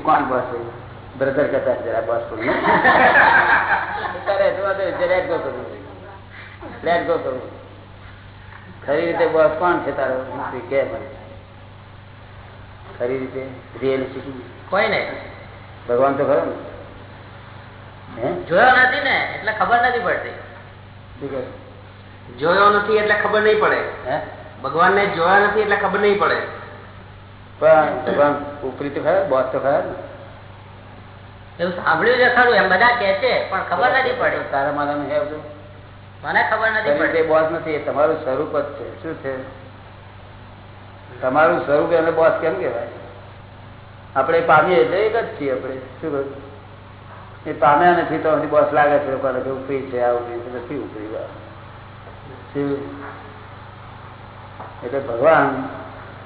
કોણ બસ બ્રધર કહેતા જરા બસ લેટ ગો કરું લેટ ગો કરું ખરી રીતે બસ કોણ છે તારો? કે ખરી રીતે રિયલિસ્ટિક કોઈ નહીં. ભગવાન તો ખરો ને. જોયો નથી ને એટલે ખબર નથી પડતી. જોયો નથી એટલે ખબર નહીં પડે. હે? ભગવાનને જોયા નથી એટલે ખબર નહીં પડે. પણ ઉપરી તો ખરા બોસ તો ખરા એવું સાંભળ્યું છે ખરું એમ બધા કે છે પણ ખબર નથી પડી. તારા મારાનું હે મને ખબર નથી ખરી બોસ નથી તમારું સ્વરૂપ જ છે. શું છે? તમારું સ્વરૂપ એને બોસ કેમ કહેવાય? આપણે પામીએ એટલે એક જ છીએ આપણે. શું કહ્યું એ પામ્યા નથી તો હજી બોસ લાગે છે લોકોને કે ઉપરી છે આ ઉપરી છે નથી ઉપરી. એટલે ભગવાન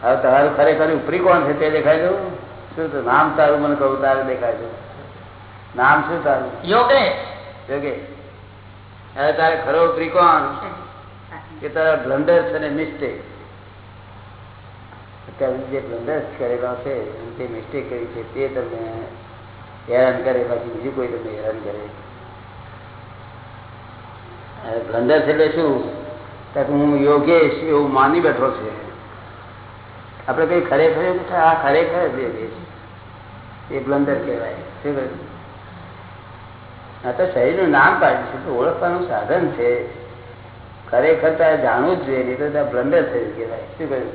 હવે તમારું ખરેખર ઉપરી કોણ છે તે દેખાય જવું શું તો નામ તારું મને કહું તારે દેખાય છે. નામ શું તારું? યોગે યોગે હવે તારે ખરો ઉપરી કોણ? કે તારા બ્લન્ડર છે ને મિસ્ટેક અત્યારે જે બ્લન્ડર્સ કરેલો છે તે મિસ્ટેક કરી છે તે તમને હેરાન કરે બાકી બીજું કોઈ તમને હેરાન કરે. બ્લન્ડર્સ છે એટલે શું? હું યોગેશ એવું માની બેઠો છે. આપણે કઈ ખરેખર આ ખરેખર જ એ બ્લન્ડર કહેવાય. શું કહ્યું? આ તો શરીરનું નામ પાડ્યું છે, તો ઓળખવાનું સાધન છે. ખરેખર તારે જાણવું જ જોઈએ, નહીં તો ત્યાં બ્લન્ડર થયું કહેવાય. શું કહ્યું?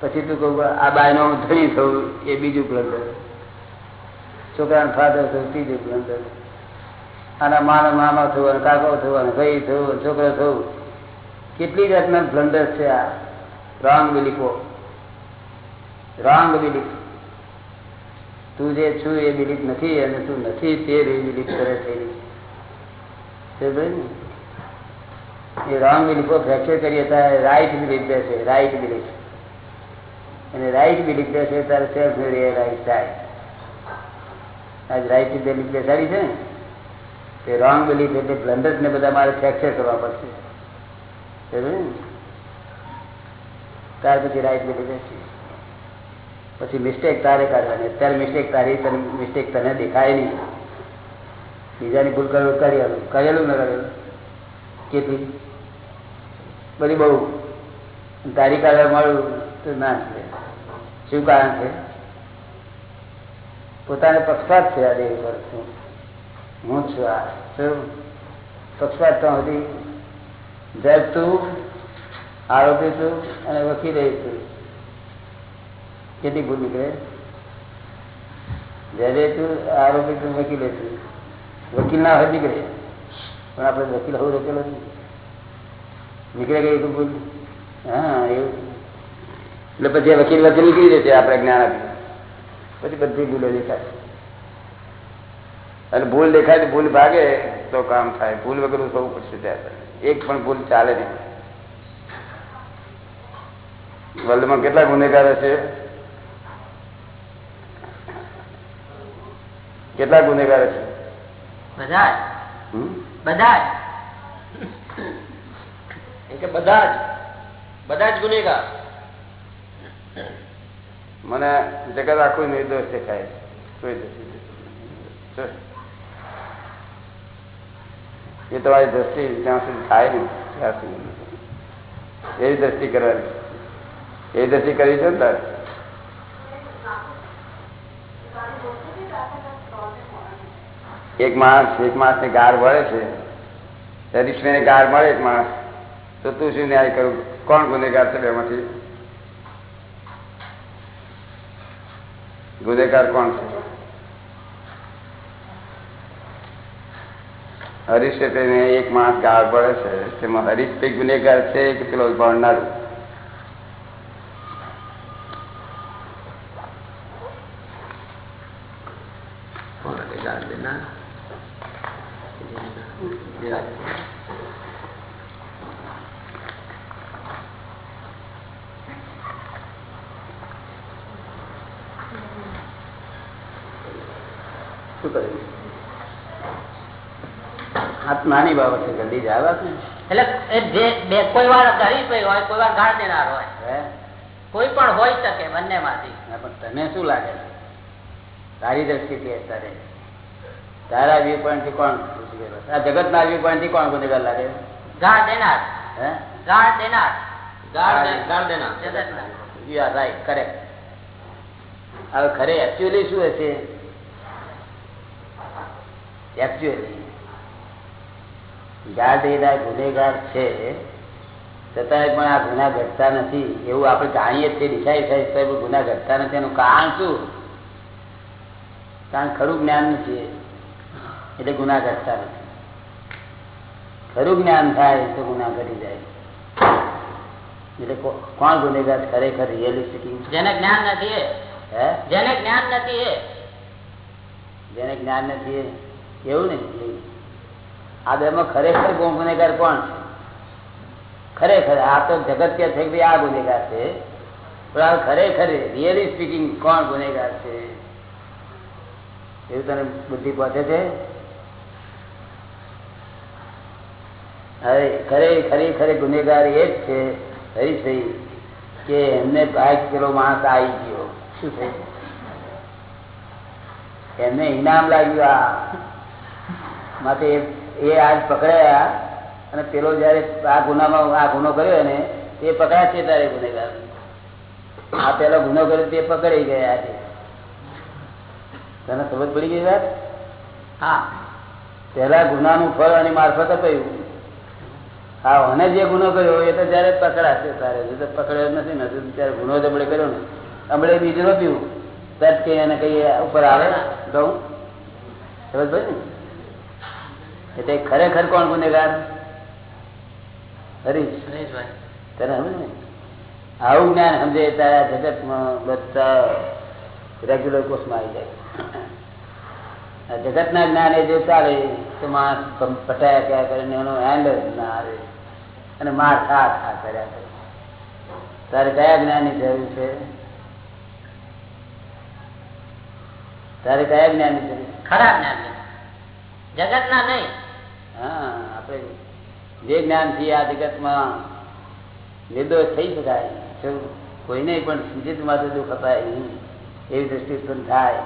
પછી તું કહું આ બાયનો ધણી થયું એ બીજું બ્લન્ડર છોકરાનું ફાધર થયું, ત્રીજું બ્લન્ડર આના માનો મામા થયું કાકો થયું ભાઈ થયું, છોકરો થયું. કેટલી જાતના બ્લન્ડર છે આ? રોંગ બિલીફો રોંગ બિલીફ તું જે છું એ બિલીફ નથી અને તું નથી તે બિલીફ કરે છે એ રોંગ બિલીફો ફ્રેક્ચર કરીએ ત્યારે રાઈટ બિલીફ બેસે રાઈટ બિલીફ અને રાઈટ બિલીફ બેસે ત્યારે સેલ્ફ રિયલાઇઝ થાય. આજ રાઈટ બિલીફ બેસાડી છે ને? તે રોંગ બિલીફ એટલે બ્લન્ડર્સ ને બધા મારે ફ્રેક્ચર કરવા પડશે. ને? ત્યાર પછી રાઈટ બેસી પછી મિસ્ટેક તારે કાઢવાની. અત્યારે મિસ્ટેક તારી તને મિસ્ટેક તને દેખાય નહીં. બીજાની ભૂલ કરેલું કરેલું કરેલું ન કરેલું. કેટલી? બધી બહુ. તારી કાઢવા મળ્યું તો ના છે. શું કારણ છે? પોતાને પક્ષપાત છે આ દેહ પર હું છું આ. શું? પક્ષપાત તો સુધી જબ તું આરોપી તું અને વકીલ રહીશું કેટલી ભૂલ નીકળે જજે તું આરોપી તું વકીલ તું વકીલ ના હોય નીકળે. પણ આપણે વકીલ હોવું રોકેલો નીકળે ગઈ તો ભૂલ? હા, એવું. એટલે પછી વકીલ વચ્ચે નીકળી જશે આપણે જ્ઞાન આપી પછી બધી ભૂલો દેખાય અને ભૂલ દેખાય તો ભૂલ ભાગે તો કામ થાય. ભૂલ વગર થવું પડશે ત્યાં એક પણ ભૂલ ચાલે નહીં. વર્લ્ડમાં કેટલા ગુનેગાર છે? કેટલા ગુનેગાર છે? બધા બધા કે બધા જ. બધા જ ગુનેગાર. મને જગત આખું નિર્દોષ દેખાય છે. કોઈ દોષી એ તમારી દ્રષ્ટિ જ્યાં સુધી થાય ને ત્યાં સુધી. એવી દ્રષ્ટિ કરવાની. એ દ્રષ્ટિ કરી છે ને એક માણસ એક માણસ ને ગાર મળે છે. હરીશભાઈ ગાર મળે એક માણસ. તો તું શું ન્યાય કરું? કોણ ગુનેગાર છે બેમાંથી? ગુનેગાર કોણ છે? હરીશ એક માણસ ગાળ પડે છે. તેમાં હરીશભાઈ ગુનેગાર છે કે પેલો ભણનારું કોણ હતી ગાળ દેનાર? શું કર્યું આ તો નાની બાબત છે જલ્દી જ આવ્યા એટલે જે બે કોઈ વાર ગરીબ હોય કોઈ વાર ગાળ દેનાર હોય. કોઈ પણ હોય શકે બંને માંથી પણ તને શું લાગે છે? તારી દ્રષ્ટિથી અત્યારે તારા. વ્યૂ પોઈન્ટથી કોણ? આ જગત ના વ્યૂ પોઈન્ટથી કોણ ગુનેગાર લાગે ગાળ દેનાર. હે? ગાળ દેનાર. ગાળ દે- ગાળ દેના જગતના યુ આર રાઈટ કરેક્ટ હવે ખરે એકચ્યુઅલી શું હશે? એકચ્યુઅલી ગાળ ગુનેગાર છે છતાંય પણ આ ગુના ઘટતા નથી. એવું આપણે જાણીએ છીએ ડિસાઈડ થાય તો ગુના ઘટતા નથી. એનું કારણ શું? કારણ ખરું જ્ઞાન નથી એટલે ગુના ઘટતા નથી. ખરું જ્ઞાન થાય તો ગુના ઘટી જાય. એટલે કોણ ગુનેગાર ખરેખર રિયલિસ્ટિક જેને જ્ઞાન નથી હે? જેને જ્ઞાન નથી જેને જ્ઞાન નથી એવું નહીં? આ બેમાં ખરેખર કોણ ગુનેગાર કોણ છે? ખરેખર, આ તો જગત કે છે કે આ ગુનેગાર છે. પણ આ ખરેખર રિયલી સ્પીકિંગ કોણ ગુનેગાર છે? એવું તને બુદ્ધિ પહોંચે છે? ખરે ખરી ખરે ગુનેગાર એ જ છે, હરીશભાઈ, કે એમને પાંચ કિલો માણસ આવી ગયો. શું થયું? એમને ઇનામ લાગ્યું આ. માટે એ- આજ પકડાયા અને પેલો જયારે આ ગુનામાં આ ગુનો કર્યો ને એ પકડાય છે ત્યારે ગુનેગાર. આ પેલો ગુનો કર્યો તે પકડાઈ ગયા છે. તને સમજ પડી ગઈ વાત? હા. પેલા ગુનાનું ફળ અને મારફત અપાયું. હા અને જે ગુનો કર્યો એ તો જયારે પકડાશે તારે. જો તો પકડ્યો નથી ને ત્યારે ગુનો જ આપણે કર્યો ને. હમણાં બીજું નતું તરત કે એને કઈ ઉપર આવે. ઘઉં સમજ પડી? ને એટલે ખરેખર કોણ ગુનેગાર? હરીશ. તને સમજ ને આવું જ્ઞાન સમજે તારા જગતમાં બધા રેગ્યુલર કોર્સમાં આવી જાય. આ જગતના જ્ઞાને જો ચાલે તો માણસ પટાયા ક્યાં કરે ને એનો એન્ડ ના આવે અને માર ખા ખા કર્યા કરે. તારે કયા જ્ઞાનની જરૂર છે? તારે કયા જ્ઞાનની જરૂર? ખરા જ્ઞાન જગત ના નહીં. હા, આપણે જે જ્ઞાનથી આ જગતમાં નિર્દોષ થઈ શકાય કોઈને પણ સંચિત માત્ર દુઃખ અપાય નહીં. એવી દ્રષ્ટિ ઉત્પન્ન થાય,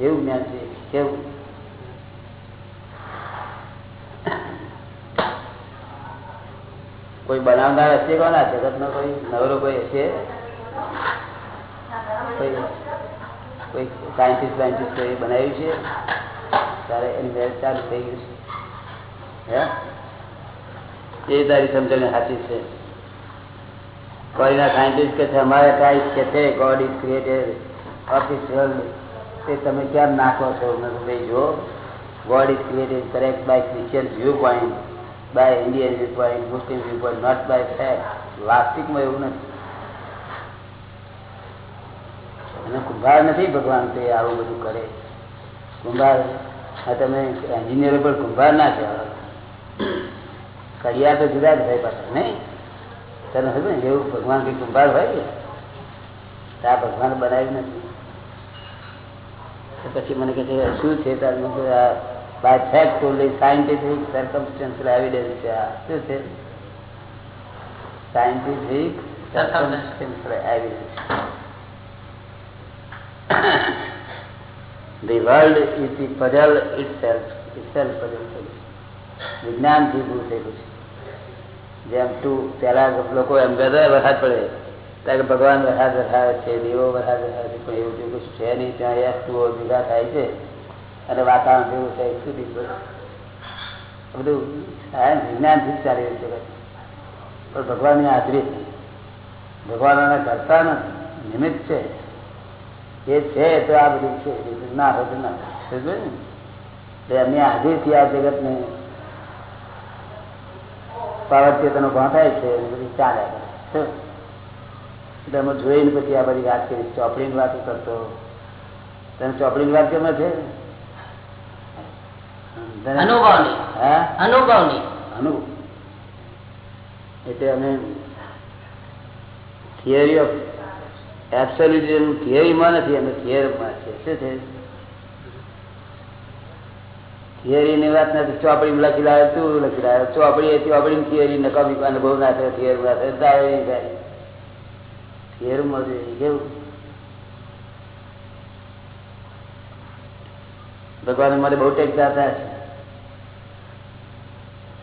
એવું જ્ઞાન છે, કેવું? કોઈ બનાવનાર હશે કોના? જગતનો કોઈ નવરો કોઈ હશે? કોઈ સાયન્ટિસ્ટ સાયન્ટિસ્ટ કોઈ બનાવ્યું છે? ત્યારે એની મેરેજ ચાલુ થઈ ગયું છે. એ તારી સમજણ સાચી છે. કોઈના સાયન્ટિસ્ટ કે છે, અમારે કાંઈ છે ગોડ ઇઝ ક્રિએટેડ ઓફિશિયલ તે તમે કેમ નાખો છો? ભાઈ, જો God is created correct by Christian view point by Indian view point Muslim view point not by fact વાસ્તિકમાં એવું નથી. અને કુંભાર નથી ભગવાન તે આવું બધું કરે. કુંભાર તમે એન્જિનિયર પણ કુંભાર ના કહેવાય. કડિયા તો જુદા જ હોય પાછળ નહીં? તને ખબર ને જેવું ભગવાન કઈ કુંભાર હોય તો આ ભગવાન બનાવ્યું નથી. પછી મને કહે છે શું છે તારું? By fact only scientific circumstance evidence છે આ શું છે? Scientific circumstance evidence The world is the puzzle itself, itself puzzle. છે. વિજ્ઞાનથી પૂરું થયેલું છે જેમ તું પેલા લોકો એમ કહેતા વરસાદ પડે. ત્યારે ભગવાન વરસાદ વરસાવે છે, દેવો વરસાદ વરસાવે છે, પણ એવું જેવું કશું છે નહીં. ત્યાં એક ભેગા થાય છે. અને વાતાવરણ જેવું થાય સુધી બધું. બધું સાયન્સ વિજ્ઞાનથી ચાલી રહ્યું છે પણ ભગવાનની હાજરી ભગવાનના ભગવાન કરતા નથી. નિમિત્ત છે. એ છે તો આ બધું છે. ના હોય. ને? એમની હાજરીથી આ જગતને ભાં થાય છે એ બધી ચાલે. એટલે અમે જોઈને પછી આ બધી વાત કરી ચોપડીની વાત કરતો. તને ચોપડીની વાત કેમ છે? અનુભવ એટલે અમે થિયરી ઓફ એબ્સોલ્યુટિઝમ થિયરીમાં નથી અમે થિયરમાં છે શું છે? થિયરીની વાત નથી ચોપડીમાં લખી લાવે તું લખી લાવે ચોપડી ચોપડી થિયરી નકામી અનુભવ ના થાય થિયર ના થાય દાવે થાય. થિયરમાં જોઈએ કેવું? ભગવાન મારે બહુ ટેકતા હતા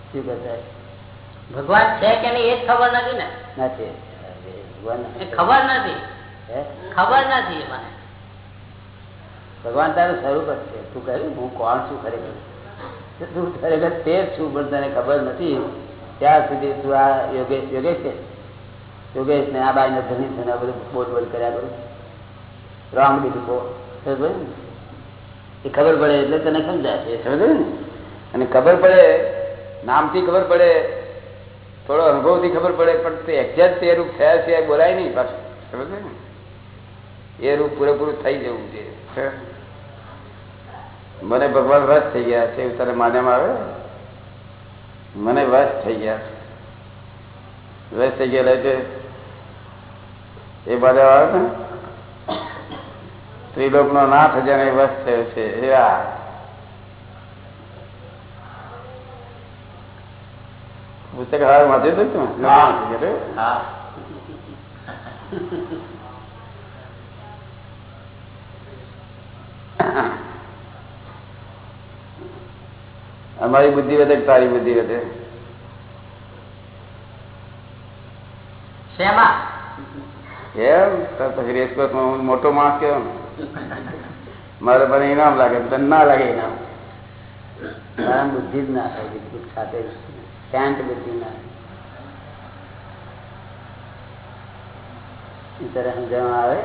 શું કરતા ભગવાન છે કે નહીં એ જ ખબર નથી ને? નથી. ભગવાન ખબર નથી? ખબર નથી મને ભગવાન તારું સ્વરૂપ જ છે. તું કહ્યું હું કોણ છું ખરેખર? તું ખરેખર તે જ છું, પણ તને ખબર નથી. ત્યાં સુધી તું આ યોગેશ યોગેશ છે? યોગેશ ને આ બાઈ ને ધની છે આ બધું બોલ બોલ કર્યા કરું? રોંગ કહો. સમજ? એ ખબર પડે એટલે તને સમજાય છે. સમજ ને? અને ખબર પડે, નામથી ખબર પડે, થોડો અનુભવથી ખબર પડે, પણ તે એક્ઝેક્ટ તે રૂપ થયા છે બોલાય નહીં પાછું. સમજ ને? એ રૂપ પૂરેપૂરું થઈ જવું જોઈએ. મને ભગવાન વશ થઈ ગયા છે એવું તને માન્યામાં આવે? મને વશ થઈ ગયા વસ થઈ ગયા એટલે એ બધા આવે ને ત્રિલોક નો નાથ જેને વશ થયો છે એ આ. પુસ્તક હાર વાંચ્યું હતું તું હા અમારી બુદ્ધિ વધે તારી બુદ્ધિ વધે? એમ? પછી રેસકોર્સમાં હું મોટો માણસ કેવો? ને મારે મને ઇનામ લાગે તને ના લાગે ઇનામ બુદ્ધિ જ ના થાય બિલકુલ સાથે શાંત બુદ્ધિ ના સમજવામાં આવે.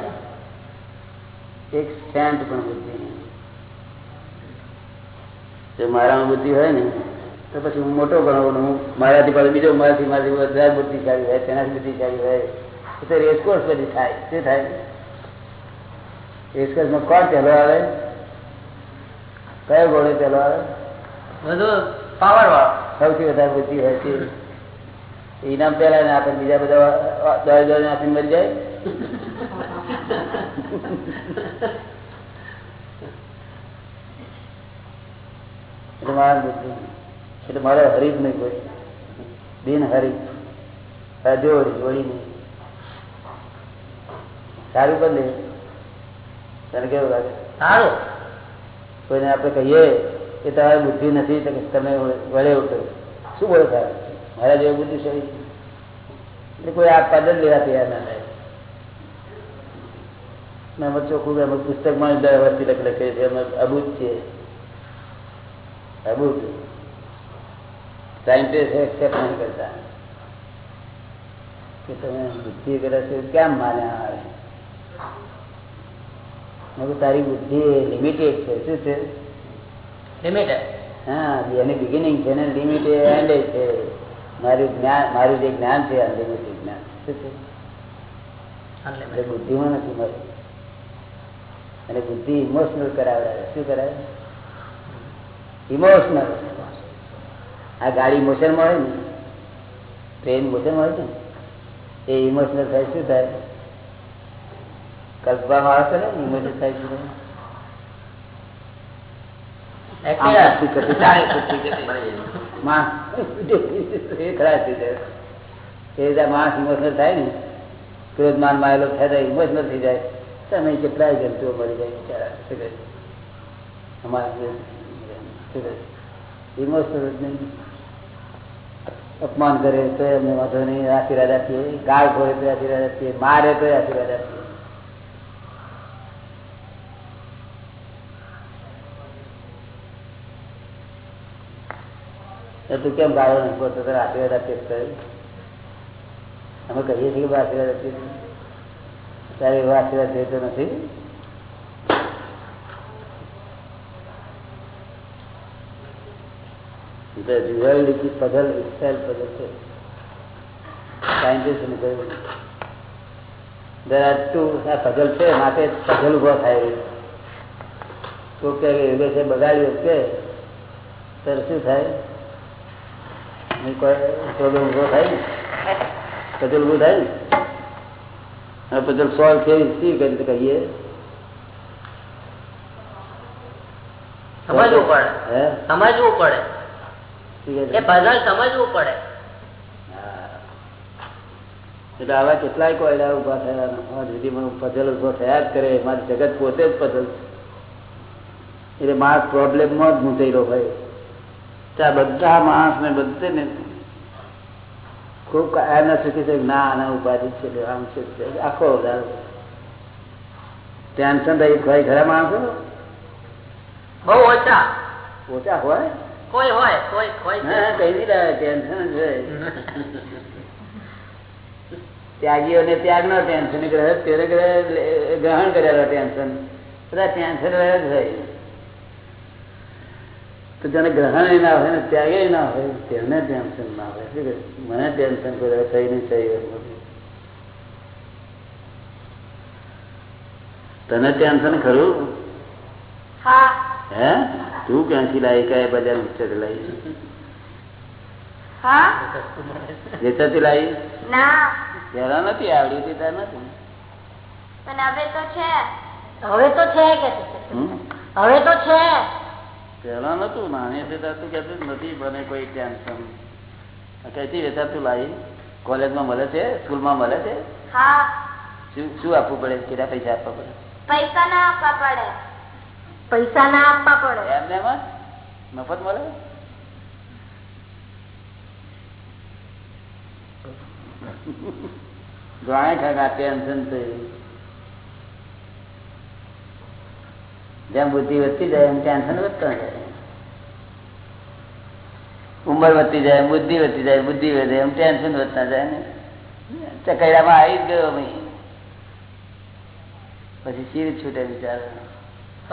એક શાંત પણ બુદ્ધિ. જો મારામાં બુદ્ધિ હોય ને તો પછી હું મોટો ગણો હું મારાથી પાછું બીજો મારાથી મારાથી બધા બુદ્ધિશાળી હોય તેનાથી બુદ્ધિશાળી હોય. તો રેસકોર્સ બધી થાય. શું થાય? રેસકોર્સમાં કોણ પહેલો આવે? કયો ઘોડો પહેલો આવે? બધું પાવર વાળો. સૌથી વધારે બુદ્ધિ હોય છે. ઇનામ પહેલા ને આપણે બીજા બધા દોડ દોડ આપીને મરી જાય. એટલે મારા બુદ્ધિ એટલે મારો હરીફ નહીં કોઈ. બિન હરી અજોડી જોડી નહીં. સારું નહીં તને કેવું લાગે? સારું. કોઈને આપણે કહીએ કે તમારી બુદ્ધિ નથી તો તમે વળે ઉઠો. શું બોલો સાહેબ મારા જેવી બુદ્ધિ છે. એટલે કોઈ આ પદ જ લેવા તૈયાર ના થાય. મેં ચોખ્ખું પુસ્તકમાં દર વર્ષથી લખ લખે છે. અમે અબૂત છે. અબૂત સાયન્ટિસ્ટ એક્સેપ્ટ નહીં કરતા. કે તમે બુદ્ધિ કરે છે કેમ માન્યા આવે તારી બુદ્ધિ લિમિટેડ છે. શું છે? લિમિટેડ હા એની બિગિનિંગ છે ને લિમિટેડ એન્ડ છે. મારું જ્ઞાન મારું જે જ્ઞાન છે અનલિમિટેડ જ્ઞાન. શું છે? બુદ્ધિમાં નથી મારું અને બુદ્ધિ ઇમોશનલ કરાવડાવે. શું કરાવે? ઇમોશનલ આ ગાડી ઇમોશનમાં હોય ને ટ્રેન ઇમોશનમાં હોય છે એ ઇમોશનલ થાય શું થાય? કલ્પવામાં આવશે ને ઇમોશનલ થાય શું. માણસ ઇમોશનલ થાય ને ક્રોધમાન માયેલો થાય ઇમોશનલ થઈ જાય. તમે કેટલાય જંતુઓ મળી જાય બિચારા. અમારા? અપમાન કરે તો એમને વાંધો નહીં, આશીર્વાદ આપીએ. ગાળ ભોરે તો આશીર્વાદ આપીએ. મારે તો આશીર્વાદ આપીએ. તો કેમ ગાળો નથી બોલતો તારે આશીર્વાદ આપીએ અમે કહીએ છીએ કે આશીર્વાદ આપીએ. તારે એવો આશીર્વાદ જોઈતો નથી? The result is puzzle itself puzzle ને કહ્યું there are two આ puzzle છે માટે puzzle ઊભો થાય. તો કે એ છે બગાડ્યો કે તર શું થાય? નહીં કોઈ problem ઊભો થાય ને? puzzle ઊભો થાય ને? આ સોલ્વ કેવી શી કરી કહીએ સમજવું પડે. હે? સમજવું પડે? એ પઝલ સમજવું પડે. એટલે આવા કેટલાય કોયડા ઊભા થયા મને પઝલ ઊભો થયા જ કરે. મારી જગત પોતે જ પઝલ એટલે માણસ પ્રોબ્લેમમાં જ મૂંઝાયેલો હોય. ત્યાં બધા માણસ ને બધે ને ખૂબ એના સુખી છે ના આના ઉપાધિ છે આમ છે આખો વધારો ટેન્શન રહી ભાઈ ખરા માણસો? બહુ ઓછા. ઓછા હોય? કોઈ હોય કોઈ ટેન્શન ત્યાગીઓને ત્યાગ નો ટેન્શન ગ્રહ તેને ગ્રહણ કરેલો ટેન્શન બધા ટેન્શન રહે જ હોય. તો જેને ગ્રહણ ના હોય ને ત્યાગે ના હોય તેને ટેન્શન ના હોય. શું કે મને ટેન્શન કોઈ થઈ નહીં થઈ તને ટેન્શન ખરું? હા. હે? તું ક્યાંથી લાવી કયા બજાર ઉચ્ચક લાવી હા? વેચાતી લાવી જરા નથી આવડી હતી ત્યાં નથી. હવે તો છે. હવે તો છે કે હવે તો છે. પેલા નતું નાની હતી તું કેતું નથી બને કોઈ ટેન્શન. કઈથી વેચાતું લાવી કોલેજમાં મળે છે? સ્કૂલમાં મળે છે? હા. શું શું આપવું પડે? કેટલા પૈસા આપવા પડે? પૈસા ના આપવા પડે. પૈસા ના આપવા પડે. એમને મફત મળે? જાણે બુદ્ધિ વધતી જાય એમ ટેન્શન વધતા જાય. ઉંમર વધતી જાય, બુદ્ધિ વધતી જાય, બુદ્ધિ વધે એમ ટેન્શન વધતા જાય ને. ચકૈડામાં આવી જ ગયો પછી શીર છૂટે બિચારો.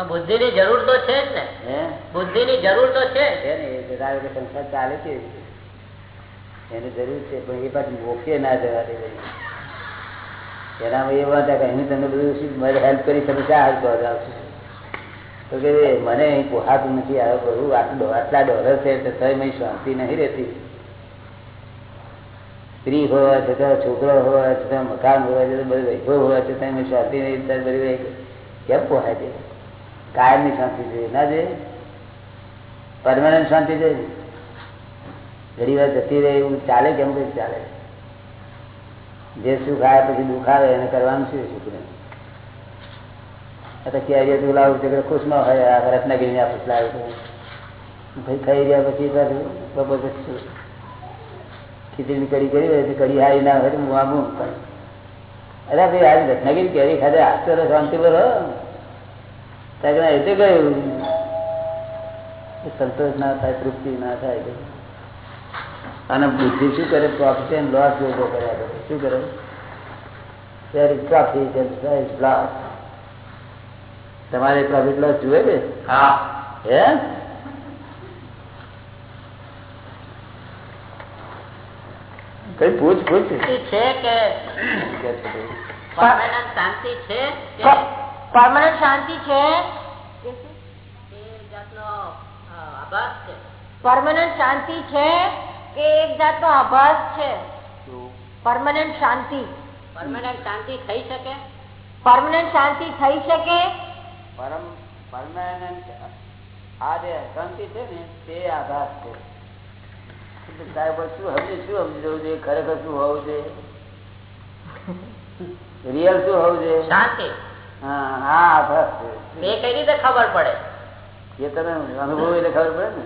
બુદ્ધિ ની જરૂર તો છે જ ને. બુદ્ધિ ની જરૂર તો છે સંસાર ચાલે છે એની જરૂર છે પણ એ પાછી મોક્ષે ના જવા દે એનામાં એ વાત કે અહીં તમે બધું મારે હેલ્પ કરી તમે શા હેલ્પ આવશે? તો કે મને અહીં પોહાતું નથી આવ્યો બહુ આટલું આટલા ડોલર છે તો તોય મેં શાંતિ નહીં રહેતી. સ્ત્રી હોવા છતાં છોકરો હોવા છતાં મકાન હોવા છતાં બધું વૈભવ હોવા છતાં મેં શાંતિ નહીં. બધી કેમ પોહાય છે કાયમની શાંતિ જોઈએ. ના જોઈએ? પરમાનન્ટ શાંતિ જોઈએ? ઘડી વાર જતી રહે એવું ચાલે કેમ કઈ ચાલે? જે સુખ આવે પછી દુઃખ આવે, એને કરવાનું શું આ તો કેરીએ તું લાવું છે ખુશ ન હોય, આ રત્નાગીરી આપસ લાવ્યું ભાઈ ખાઈ રહ્યા પછી બપોર પછી કરી હોય હારી ના હોય તો હું અરે ભાઈ આજે રત્નાગીરી કેરી ખાતે આજ શાંતિ પર એ તો ગયું. સંતોષ ના થાય તૃપ્તિ ના થાય અને બુદ્ધિ શું કરે? પ્રોફિટ એન્ડ લોસ યોગો કર્યા કરે. શું કરે? ત્યારે પ્રોફિટ એન્ડ there તમારે પ્રોફિટ લોસ જુએ છે? હા. હે? કઈ પૂછ પૂછ. છે કે શાંતિ છે કે પરમાનન્ટ શાંતિ છે? છે પરમાનન્ટ શાંતિ છે કે એક જાતનો આભાસ છે? પરમાનન્ટ શાંતિ. પરમાનન્ટ શાંતિ થઈ શકે? પરમાનન્ટ શાંતિ થઈ શકે? પરમ પરમાનન્ટ આ જે શાંતિ છે ને તે આભાસ છે. સાહેબ શું સમજે શું સમજવું જોઈએ? ખરેખર શું હોવું જોઈએ? રિયલ શું હોવું જોઈએ? શાંતિ. હા હા આભાસ છે એ કઈ રીતે ખબર પડે? એ તને અનુભવ એટલે ખબર પડે ને?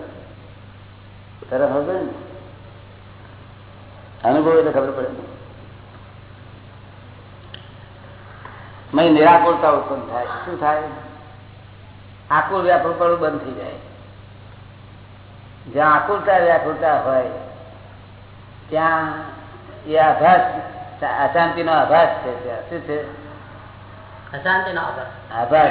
તરફ ખબર ને? અનુભવ એટલે ખબર પડે ને? મય નિરાકુરતા ઉત્પન્ન થાય શું થાય? આકુર વ્યાકુરપણું બંધ થઈ જાય. જ્યાં આકુરતા વ્યાકુરતા હોય ત્યાં એ આભાસ અશાંતિનો આભાસ છે ત્યાં શું છે? અશાંતિ નો આભાર.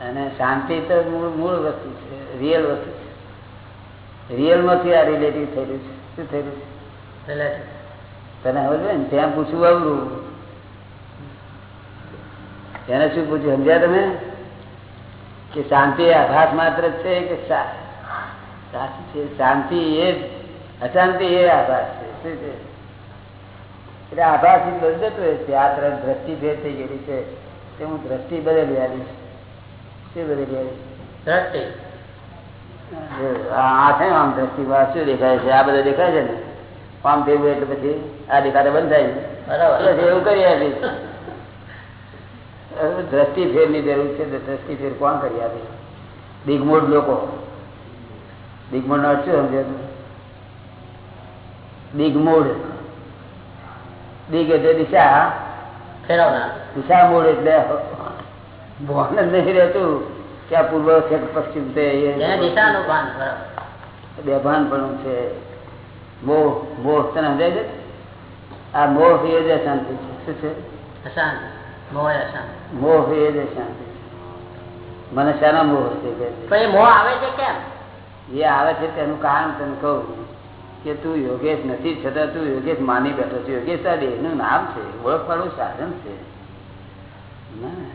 અને શાંતિ તો મૂળ મૂળ વસ્તુ છે રિયલ વસ્તુ છે. રિયલમાંથી આ રિલેટિવ થયેલું છે. શું થયેલું છે? તને સમજે ને? ત્યાં પૂછવું આવડું. એને શું પૂછ્યું? સમજ્યા તમે? કે શાંતિ આભાસ માત્ર છે કે શાંતિ એ અશાંતિ એ આભાસ છે. શું છે? એટલે આભાસી બદલ જતો રહે છે આ તરફ દ્રષ્ટિ ભેર થઈ ગયેલી છે. તે હું દ્રષ્ટિ બદલી આવીશ. શું બદલી આવીશ? દ્રષ્ટિ? આ છે આમ દ્રષ્ટિ શું દેખાય છે? આ બધું દેખાય છે ને? આમ થયું એટલે પછી આ દેખાડે બંધ થાય છે. બરાબર. એવું કરી આપીશ. હવે દ્રષ્ટિ ફેરની જરૂર છે તો દ્રષ્ટિ ફેર કોણ કરી આપે? દિગ્મૂળ લોકો. દિગ્મૂળ નો શું સમજે દિગ્મૂળ દિગ એટલે દિશા ફેરવનાર. દિશા મૂળ એટલે ભાન જ નહીં રહેતું. કે આ પૂર્વ છે કે પશ્ચિમ છે દિશાનું ભાન પણ છે. મોહ મોહ તને સમજાય છે? આ મોહ એ જ શાંતિ છે. શું છે? અશાંત. મોહ એ જ શાંતિ મને શાના મોહ છે મોહ આવે છે કેમ? એ આવે છે તેનું કારણ તને કહું. કે તું યોગેશ નથી છતાં તું યોગેશ માની બેઠો છે. યોગેશ આ દેહનું નામ છે ઓળખવાનું સાધન છે. ના.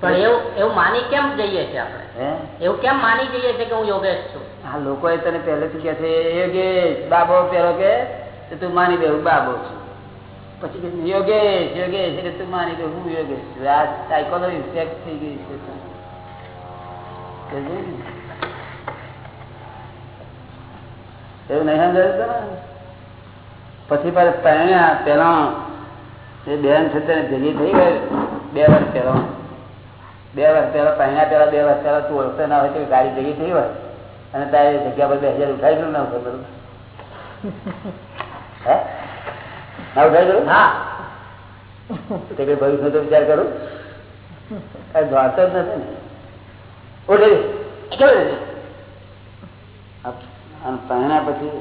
પણ એવું એવું માની કેમ જઈએ આપણે? એવું કેમ માની જઈએ છીએ કે હું યોગેશ છું? આ એ તને પહેલેથી કે છે યોગેશ બાબો પેલો કે તું માની દે હું બાબો છું. પછી કે યોગેશ યોગેશ એટલે તું માની દે હું યોગેશ છું. આ સાયકોલો ઇફેક્ટ થઈ ગઈ છે સમજ્યો ને? એવું નહીં સમજાયું તને? પછી પાછું પરણ્યા પેલા એ બેન છે તેને ભેગી થઈ ગઈ. બે વર્ષ પહેલા. બે વર્ષ પહેલા પહેલા પહેલા બે વર્ષ પહેલા તું ઓળખતો ના હોય તો ગાડી ભેગી થઈ હોય. અને તારે જગ્યા પર બે હજાર ઉઠાઈ ગયું ના ઉઠાઈ ગયું હે? ના ઉઠાઈ ગયું હા. તે કઈ ભવિષ્ય તો વિચાર કરું? કઈ દ્વારતો જ નથી ને. ઉઠી અને પહેણા પછી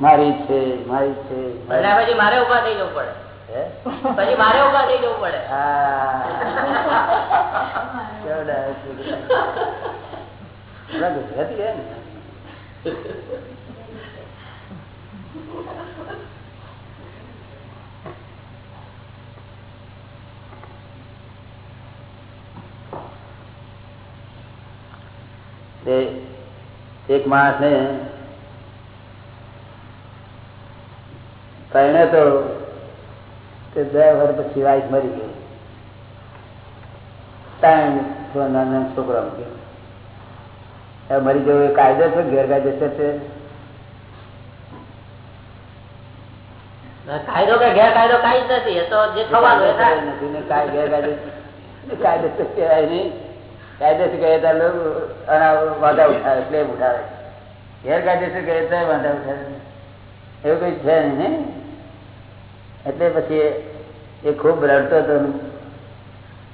મારી છે મારી છે પછી મારે ઊભા થઈ જવું પડે. પછી મારે ઊભા થઈ જવું પડે. હા. ગુજરાતી હે ને? તે એક માણસ ને પરણે તો તે બે વર્ષ પછી વાઈફ મરી ગઈ ત્રણ નાના છોકરા મૂક્યો મરી ગયો એ કાયદો છે ગેરકાયદેસર છે કાયદો કે ગેરકાયદો કઈ જ નથી એ તો જે થવાનું કાયદેસર કહેવાય નહીં. કાયદેસર કહે તો લોકો આના વાંધા ઉઠાવે ક્લેમ ઉઠાવે. ગેરકાયદેસર કહે તો વાંધા ઉઠાવે એવું કઈ છે નહીં એટલે પછી એ- ખૂબ રડતો હતો